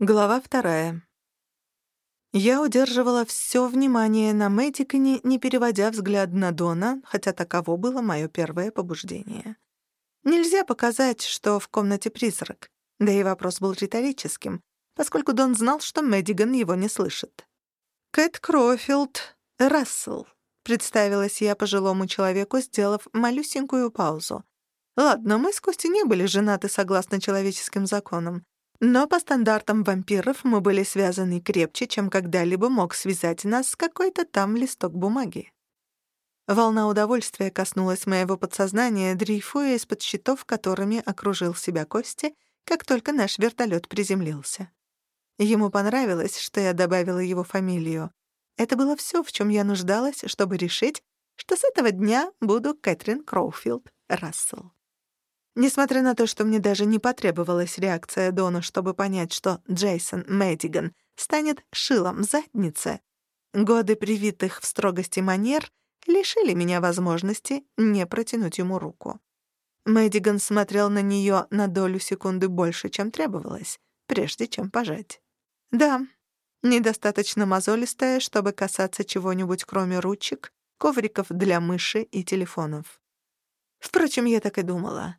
Глава вторая. Я удерживала все внимание на Мэдиконе, не переводя взгляд на Дона, хотя таково было мое первое побуждение. Нельзя показать, что в комнате призрак, да и вопрос был риторическим, поскольку Дон знал, что Мэдиган его не слышит. «Кэт Крофилд Рассел», — представилась я пожилому человеку, сделав малюсенькую паузу. «Ладно, мы с Костей не были женаты согласно человеческим законам, но по стандартам вампиров мы были связаны крепче, чем когда-либо мог связать нас с какой-то там листок бумаги. Волна удовольствия коснулась моего подсознания, дрейфуя из-под щитов, которыми окружил себя Кости, как только наш вертолет приземлился. Ему понравилось, что я добавила его фамилию. Это было все, в чем я нуждалась, чтобы решить, что с этого дня буду Кэтрин Кроуфилд Рассел. Несмотря на то, что мне даже не потребовалась реакция Дона, чтобы понять, что Джейсон Мэддиган станет шилом задницы, годы привитых в строгости манер лишили меня возможности не протянуть ему руку. Мэддиган смотрел на нее на долю секунды больше, чем требовалось, прежде чем пожать. Да, недостаточно мозолистая, чтобы касаться чего-нибудь кроме ручек, ковриков для мыши и телефонов. Впрочем, я так и думала.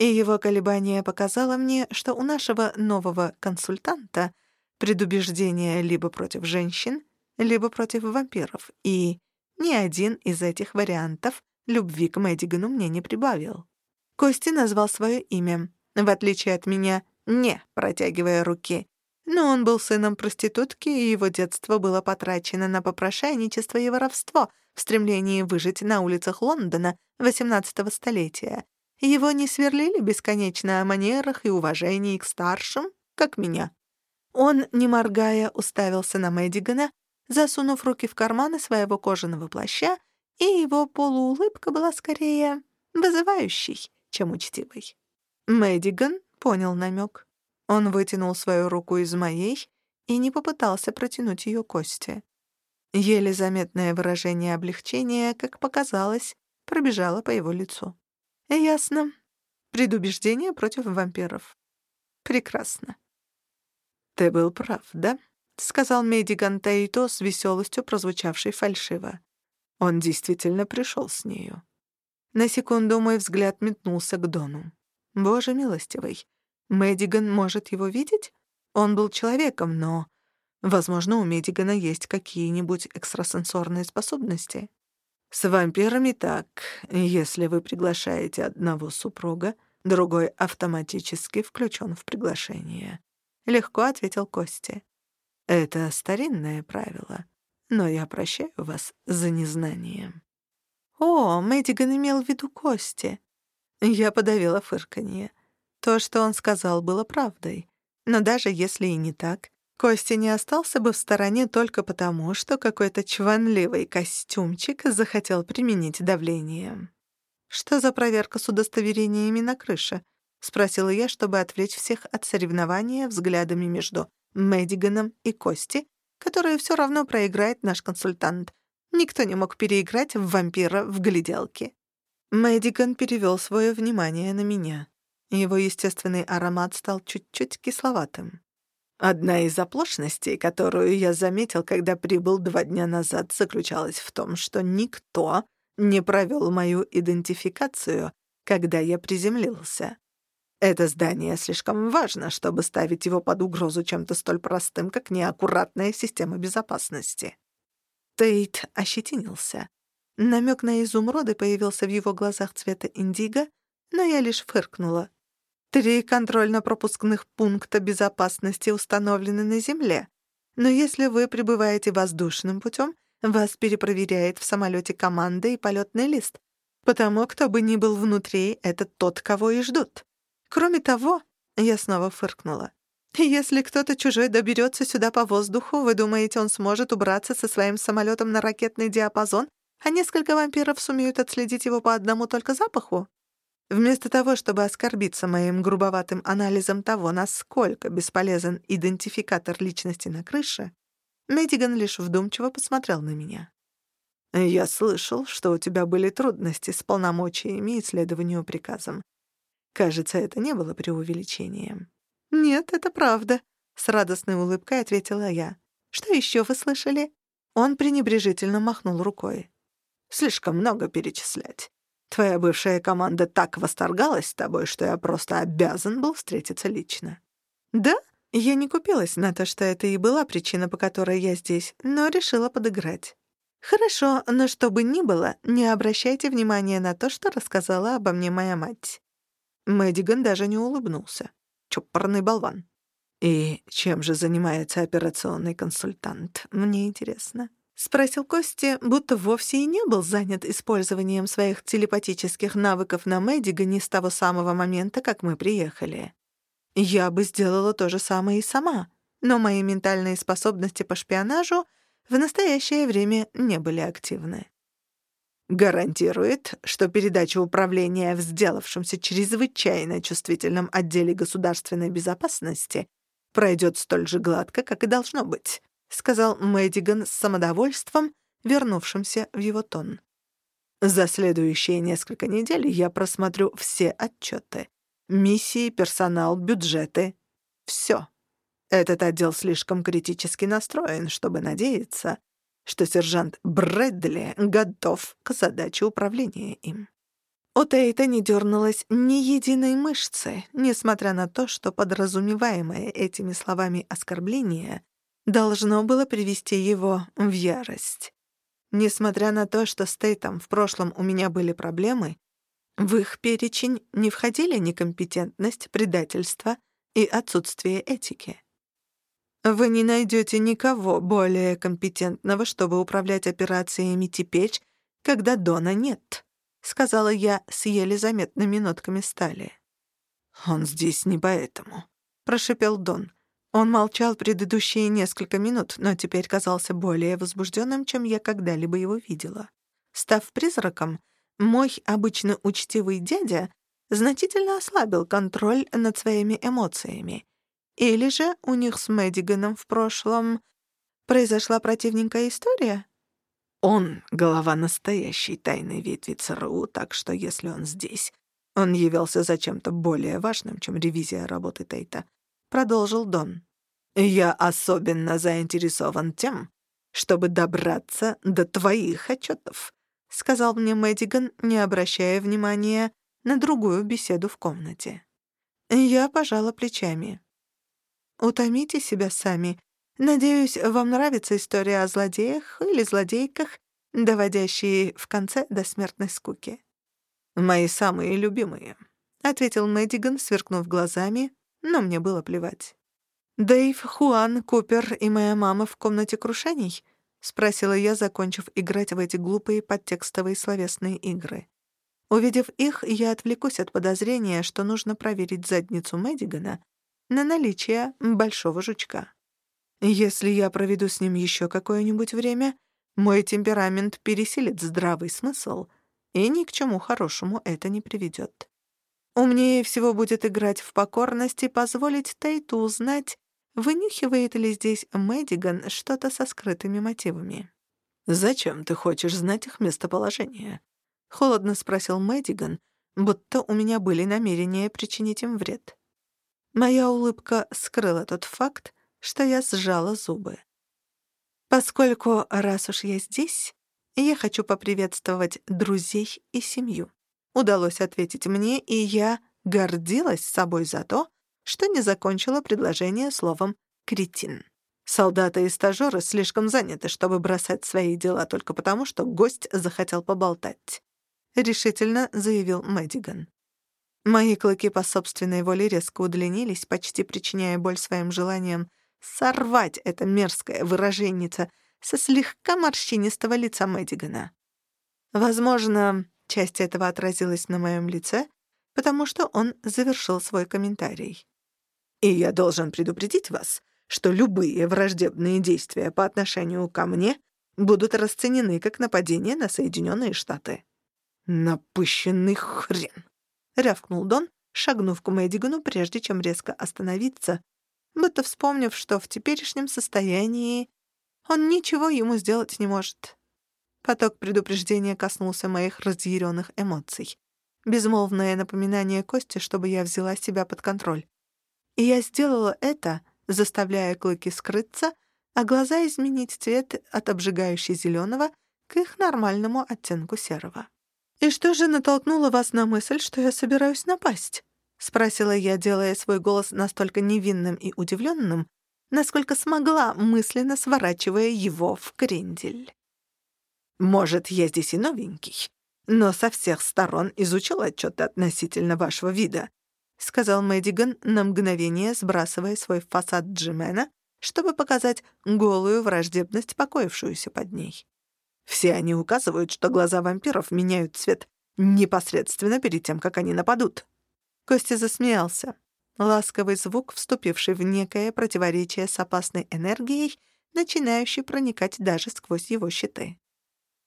И его колебание показало мне, что у нашего нового консультанта предубеждение либо против женщин, либо против вампиров, и ни один из этих вариантов любви к Мэддигану мне не прибавил. Кости назвал свое имя, в отличие от меня, не протягивая руки. Но он был сыном проститутки, и его детство было потрачено на попрошайничество и воровство в стремлении выжить на улицах Лондона XVIII столетия, его не сверлили бесконечно о манерах и уважении к старшим, как меня. Он, не моргая, уставился на Мэддигана, засунув руки в карманы своего кожаного плаща, и его полуулыбка была скорее вызывающей, чем учтивой. Мэддиган понял намек. Он вытянул свою руку из моей и не попытался протянуть ее кости. Еле заметное выражение облегчения, как показалось, пробежало по его лицу. «Ясно. Предубеждение против вампиров. Прекрасно». «Ты был прав, да?» — сказал Медиган Таито с веселостью, прозвучавшей фальшиво. Он действительно пришел с нею. На секунду мой взгляд метнулся к Дону. Боже милостивый, Медиган может его видеть? Он был человеком, но... Возможно, у Медигана есть какие-нибудь экстрасенсорные способности. С вампирами так. Если вы приглашаете одного супруга, другой автоматически включен в приглашение. Легко ответил Костя. Это старинное правило, но я прощаю вас за незнание. О, Мэддиган имел в виду Кости. Я подавила фырканье. То, что он сказал, было правдой. Но даже если и не так, Костя не остался бы в стороне только потому, что какой-то чванливый костюмчик захотел применить давление. «Что за проверка с удостоверениями на крыше?» — спросила я, чтобы отвлечь всех от соревнования взглядами между Мэддиганом и Кости, которые все равно проиграет наш консультант. Никто не мог переиграть в вампира в гляделке. Мэддиган перевел свое внимание на меня. Его естественный аромат стал чуть-чуть кисловатым. Одна из оплошностей, которую я заметил, когда прибыл два дня назад, заключалась в том, что никто не провел мою идентификацию, когда я приземлился. Это здание слишком важно, чтобы ставить его под угрозу чем-то столь простым, как неаккуратная система безопасности. Тейт ощетинился. Намек на изумруды появился в его глазах цвета индиго, но я лишь фыркнула. Три контрольно-пропускных пункта безопасности установлены на Земле. Но если вы прибываете воздушным путем, вас перепроверяет в самолете команда и полетный лист. Потому кто бы ни был внутри, это тот, кого и ждут. Кроме того, я снова фыркнула. Если кто-то чужой доберется сюда по воздуху, вы думаете, он сможет убраться со своим самолетом на ракетный диапазон, а несколько вампиров сумеют отследить его по одному только запаху? Вместо того, чтобы оскорбиться моим грубоватым анализом того, насколько бесполезен идентификатор личности на крыше, Мэддиган лишь вдумчиво посмотрел на меня. «Я слышал, что у тебя были трудности с полномочиями и следованию приказам. Кажется, это не было преувеличением». «Нет, это правда», — С радостной улыбкой ответила я. «Что еще вы слышали?» Он пренебрежительно махнул рукой. «Слишком много перечислять. Твоя бывшая команда так восторгалась тобой, что я просто обязан был встретиться лично». «Да?» Я не купилась на то, что это и была причина, по которой я здесь, но решила подыграть. «Хорошо, но что бы ни было, не обращайте внимания на то, что рассказала обо мне моя мать». Мэддиган даже не улыбнулся. Чопорный болван. «И чем же занимается операционный консультант? Мне интересно». Спросил Кости, будто вовсе и не был занят использованием своих телепатических навыков на Мэддигане с того самого момента, как мы приехали. Я бы сделала то же самое и сама, но мои ментальные способности по шпионажу в настоящее время не были активны. Гарантирует, что передача управления в сделавшемся чрезвычайно чувствительном отделе государственной безопасности пройдет столь же гладко, как и должно быть, сказал Мэддиган с самодовольством, вернувшимся в его тон. За следующие несколько недель я просмотрю все отчеты. Миссии, персонал, бюджеты. Все. Этот отдел слишком критически настроен, чтобы надеяться, что сержант Брэдли готов к задаче управления им. У Тейта не дернулась ни единой мышцы, несмотря на то, что подразумеваемое этими словами оскорбление должно было привести его в ярость. Несмотря на то, что с Тейтом в прошлом у меня были проблемы, в их перечень не входили некомпетентность, предательство и отсутствие этики. Вы не найдете никого более компетентного, чтобы управлять операциями теперь, когда Дона нет, сказала я с еле заметными нотками стали. Он здесь не поэтому, прошипел Дон. Он молчал предыдущие несколько минут, но теперь казался более возбужденным, чем я когда-либо его видела. Став призраком, мой обычно учтивый дядя значительно ослабил контроль над своими эмоциями. Или же у них с Мэддиганом в прошлом произошла противненькая история? Он — голова настоящей тайной ветви ЦРУ, так что если он здесь, он явился за чем-то более важным, чем ревизия работы Тейта, — продолжил Дон. «Я особенно заинтересован тем, чтобы добраться до твоих отчетов. — сказал мне Мэддиган, не обращая внимания на другую беседу в комнате. Я пожала плечами. «Утомите себя сами. Надеюсь, вам нравится история о злодеях или злодейках, доводящие в конце до смертной скуки». «Мои самые любимые», — ответил Мэддиган, сверкнув глазами, но мне было плевать. «Дэйв, Хуан, Купер и моя мама в комнате крушений?» — спросила я, закончив играть в эти глупые подтекстовые словесные игры. Увидев их, я отвлекусь от подозрения, что нужно проверить задницу Мэддигана на наличие большого жучка. Если я проведу с ним еще какое-нибудь время, мой темперамент пересилит здравый смысл, и ни к чему хорошему это не приведет. Умнее всего будет играть в покорность и позволить Тейту узнать, Вынюхивает ли здесь Мэддиган что-то со скрытыми мотивами? «Зачем ты хочешь знать их местоположение?» — холодно спросил Мэддиган, будто у меня были намерения причинить им вред. Моя улыбка скрыла тот факт, что я сжала зубы. Поскольку, раз уж я здесь, я хочу поприветствовать друзей и семью. Удалось ответить мне, и я гордилась собой за то, что не закончила предложение словом «кретин». Солдаты и стажёры слишком заняты, чтобы бросать свои дела только потому, что гость захотел поболтать. Решительно заявил Мэддиган. Мои клыки по собственной воле резко удлинились, почти причиняя боль своим желанием сорвать это мерзкое выраженница со слегка морщинистого лица Мэддигана. Возможно, часть этого отразилась на моем лице, потому что он завершил свой комментарий. И я должен предупредить вас, что любые враждебные действия по отношению ко мне будут расценены как нападение на Соединенные Штаты». «Напыщенный хрен!» — рявкнул Дон, шагнув к Мэддигану, прежде чем резко остановиться, будто вспомнив, что в теперешнем состоянии он ничего ему сделать не может. Поток предупреждения коснулся моих разъяренных эмоций. Безмолвное напоминание Кости, чтобы я взяла себя под контроль. И я сделала это, заставляя клыки скрыться, а глаза изменить цвет от обжигающей зеленого к их нормальному оттенку серого. «И что же натолкнуло вас на мысль, что я собираюсь напасть?» — спросила я, делая свой голос настолько невинным и удивленным, насколько смогла, мысленно сворачивая его в крендель. «Может, я здесь и новенький, но со всех сторон изучил отчеты относительно вашего вида», — сказал Мэддиган на мгновение, сбрасывая свой фасад Джимена, чтобы показать голую враждебность, покоившуюся под ней. Все они указывают, что глаза вампиров меняют цвет непосредственно перед тем, как они нападут. Костя засмеялся. Ласковый звук, вступивший в некое противоречие с опасной энергией, начинающий проникать даже сквозь его щиты.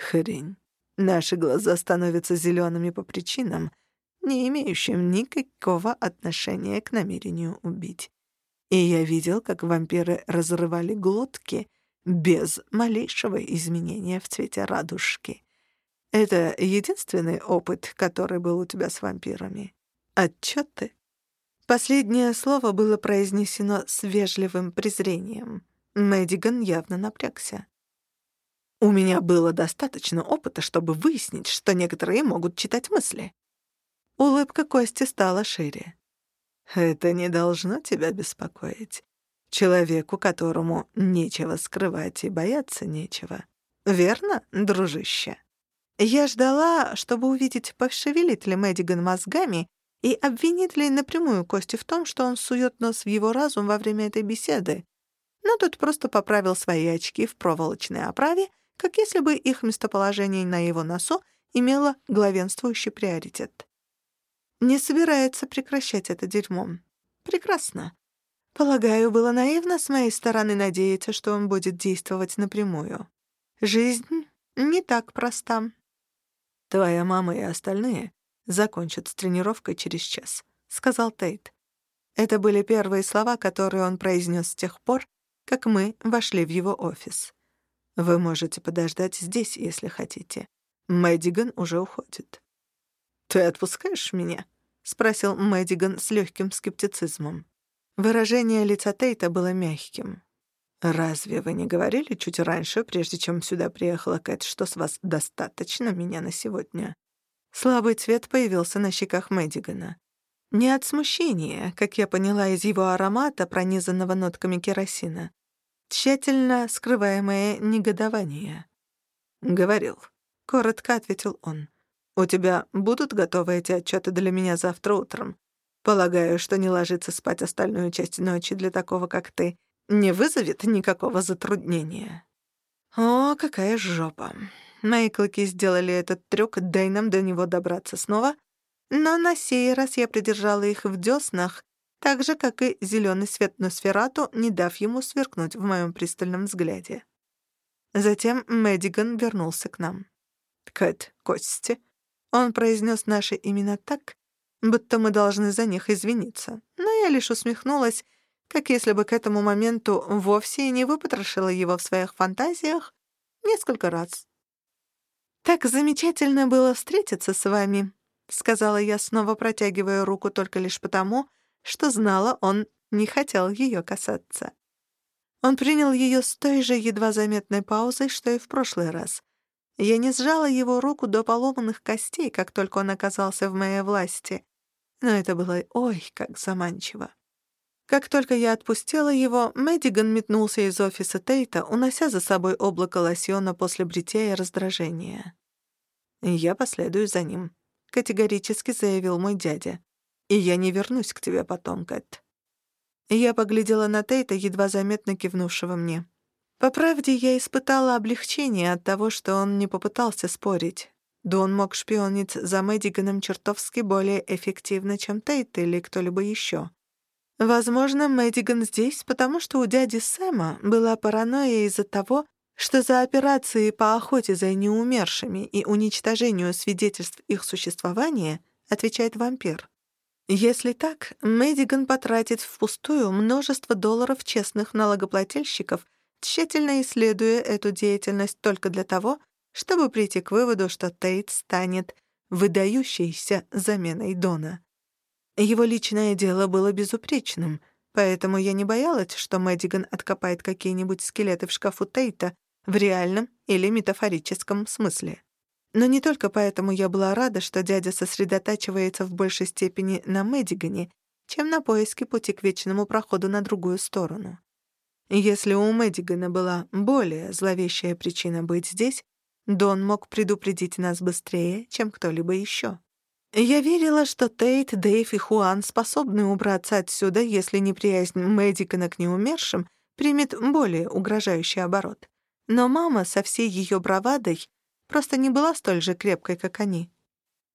Хрень. Наши глаза становятся зелеными по причинам, не имеющим никакого отношения к намерению убить. И я видел, как вампиры разрывали глотки — без малейшего изменения в цвете радужки. Это единственный опыт, который был у тебя с вампирами. Отчеты. Последнее слово было произнесено с вежливым презрением. Мэддиган явно напрягся. «У меня было достаточно опыта, чтобы выяснить, что некоторые могут читать мысли». Улыбка Кости стала шире. «Это не должно тебя беспокоить. Человеку, которому нечего скрывать и бояться нечего. Верно, дружище? Я ждала, чтобы увидеть, пошевелит ли Мэддиган мозгами и обвинит ли напрямую Кости в том, что он сует нос в его разум во время этой беседы. Но тут просто поправил свои очки в проволочной оправе, как если бы их местоположение на его носу имело главенствующий приоритет. Не собирается прекращать это дерьмо. Прекрасно. Полагаю, было наивно с моей стороны надеяться, что он будет действовать напрямую. Жизнь не так проста. «Твоя мама и остальные закончат с тренировкой через час», — сказал Тейт. Это были первые слова, которые он произнес с тех пор, как мы вошли в его офис. «Вы можете подождать здесь, если хотите. Мэддиган уже уходит». «Ты отпускаешь меня?» — спросил Мэддиган с легким скептицизмом. Выражение лица Тейта было мягким. «Разве вы не говорили чуть раньше, прежде чем сюда приехала Кэт, что с вас достаточно меня на сегодня?» Слабый цвет появился на щеках Мэддигана. Не от смущения, как я поняла из его аромата, пронизанного нотками керосина. Тщательно скрываемое негодование. «Говорил», — коротко ответил он. «У тебя будут готовы эти отчеты для меня завтра утром? Полагаю, что не ложиться спать остальную часть ночи для такого, как ты, не вызовет никакого затруднения. О, какая жопа. Мои клыки сделали этот трюк, дай нам до него добраться снова. Но на сей раз я придержала их в дёснах, так же, как и зелёный свет Носферату, не дав ему сверкнуть в моем пристальном взгляде. Затем Мэддиган вернулся к нам. «Кэт, Кости». Он произнес наши имена так, будто мы должны за них извиниться. Но я лишь усмехнулась, как если бы к этому моменту вовсе не выпотрошила его в своих фантазиях несколько раз. «Так замечательно было встретиться с вами», — сказала я, снова протягивая руку только лишь потому, что знала, он не хотел ее касаться. Он принял ее с той же едва заметной паузой, что и в прошлый раз. Я не сжала его руку до поломанных костей, как только он оказался в моей власти но это было ой, как заманчиво. Как только я отпустила его, Мэддиган метнулся из офиса Тейта, унося за собой облако лосьона после бритья и раздражения. «Я последую за ним», — категорически заявил мой дядя. «И я не вернусь к тебе потом, Кэт». Я поглядела на Тейта, едва заметно кивнувшего мне. По правде, я испытала облегчение от того, что он не попытался спорить. Да он мог шпионить за Мэддиганом чертовски более эффективно, чем Тейт или кто-либо еще. Возможно, Мэддиган здесь, потому что у дяди Сэма была паранойя из-за того, что за операции по охоте за неумершими и уничтожению свидетельств их существования отвечает вампир. Если так, Мэддиган потратит впустую множество долларов честных налогоплательщиков, тщательно исследуя эту деятельность только для того, чтобы прийти к выводу, что Тейт станет выдающейся заменой Дона. Его личное дело было безупречным, Поэтому я не боялась, что Мэддиган откопает какие-нибудь скелеты в шкафу Тейта в реальном или метафорическом смысле. Но не только поэтому я была рада, что дядя сосредотачивается в большей степени на Мэддигане, чем на поиске пути к вечному проходу на другую сторону. Если у Мэддигана была более зловещая причина быть здесь, Дон мог предупредить нас быстрее, чем кто-либо еще. Я верила, что Тейт, Дэйв и Хуан способны убраться отсюда, если неприязнь Мэддигана к неумершим примет более угрожающий оборот. Но мама со всей ее бравадой просто не была столь же крепкой, как они.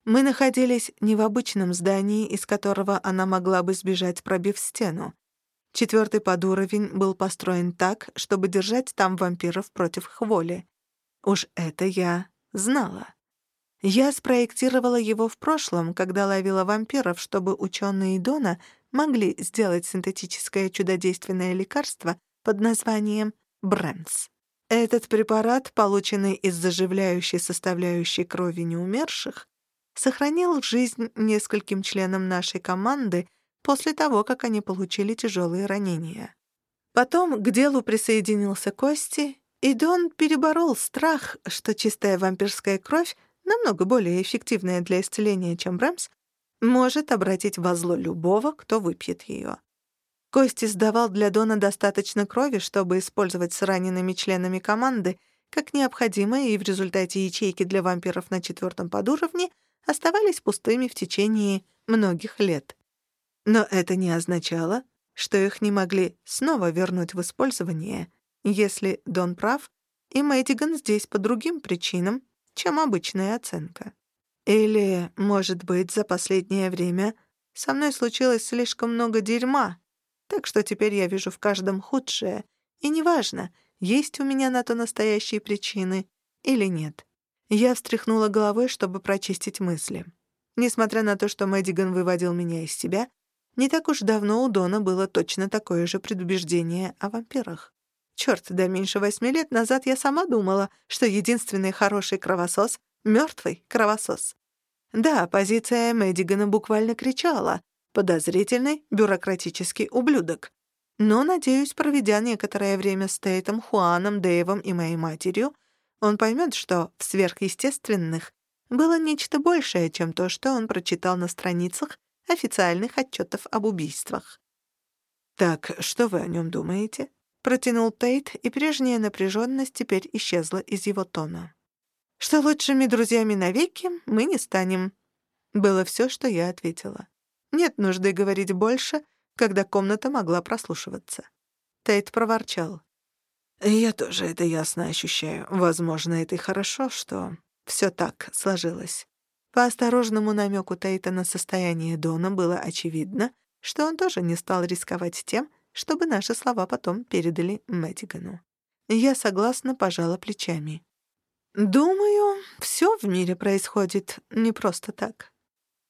Мы находились не в обычном здании, из которого она могла бы сбежать, пробив стену. Четвертый подуровень был построен так, чтобы держать там вампиров против их. Уж это я знала. Я спроектировала его в прошлом, когда ловила вампиров, чтобы ученые Дона могли сделать синтетическое чудодейственное лекарство под названием Брэмс. Этот препарат, полученный из заживляющей составляющей крови неумерших, сохранил жизнь нескольким членам нашей команды после того, как они получили тяжелые ранения. Потом к делу присоединился Кости, и Дон переборол страх, что чистая вампирская кровь, намного более эффективная для исцеления, чем Брэмс, может обратить во зло любого, кто выпьет ее. Кости сдавал для Дона достаточно крови, чтобы использовать с ранеными членами команды как необходимое, и в результате ячейки для вампиров на четвертом подуровне оставались пустыми в течение многих лет. Но это не означало, что их не могли снова вернуть в использование, если Дон прав, и Мэддиган здесь по другим причинам, чем обычная оценка. Или, может быть, за последнее время со мной случилось слишком много дерьма, так что теперь я вижу в каждом худшее, и неважно, есть у меня на то настоящие причины или нет. Я встряхнула головой, чтобы прочистить мысли. Несмотря на то, что Мэддиган выводил меня из себя, не так уж давно у Дона было точно такое же предубеждение о вампирах. Чёрт, да меньше восьми лет назад я сама думала, что единственный хороший кровосос — мёртвый кровосос. Да, позиция Мэддигана буквально кричала подозрительный, бюрократический ублюдок. Но, надеюсь, проведя некоторое время с Тейтом, Хуаном, Дэйвом и моей матерью, он поймет, что в сверхъестественных было нечто большее, чем то, что он прочитал на страницах официальных отчетов об убийствах. «Так, что вы о нем думаете?» — протянул Тейт, и прежняя напряженность теперь исчезла из его тона. «Что лучшими друзьями навеки мы не станем», — было все, что я ответила. Нет нужды говорить больше, когда комната могла прослушиваться. Тейт проворчал. «Я тоже это ясно ощущаю. Возможно, это и хорошо, что все так сложилось». По осторожному намеку Тейта на состояние Дона было очевидно, что он тоже не стал рисковать тем, чтобы наши слова потом передали Мэттигану. Я согласно пожала плечами. «Думаю, все в мире происходит не просто так.